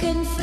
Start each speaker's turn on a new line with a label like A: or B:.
A: vragen.